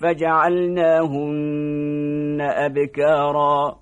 فجعلناهن أبكارا.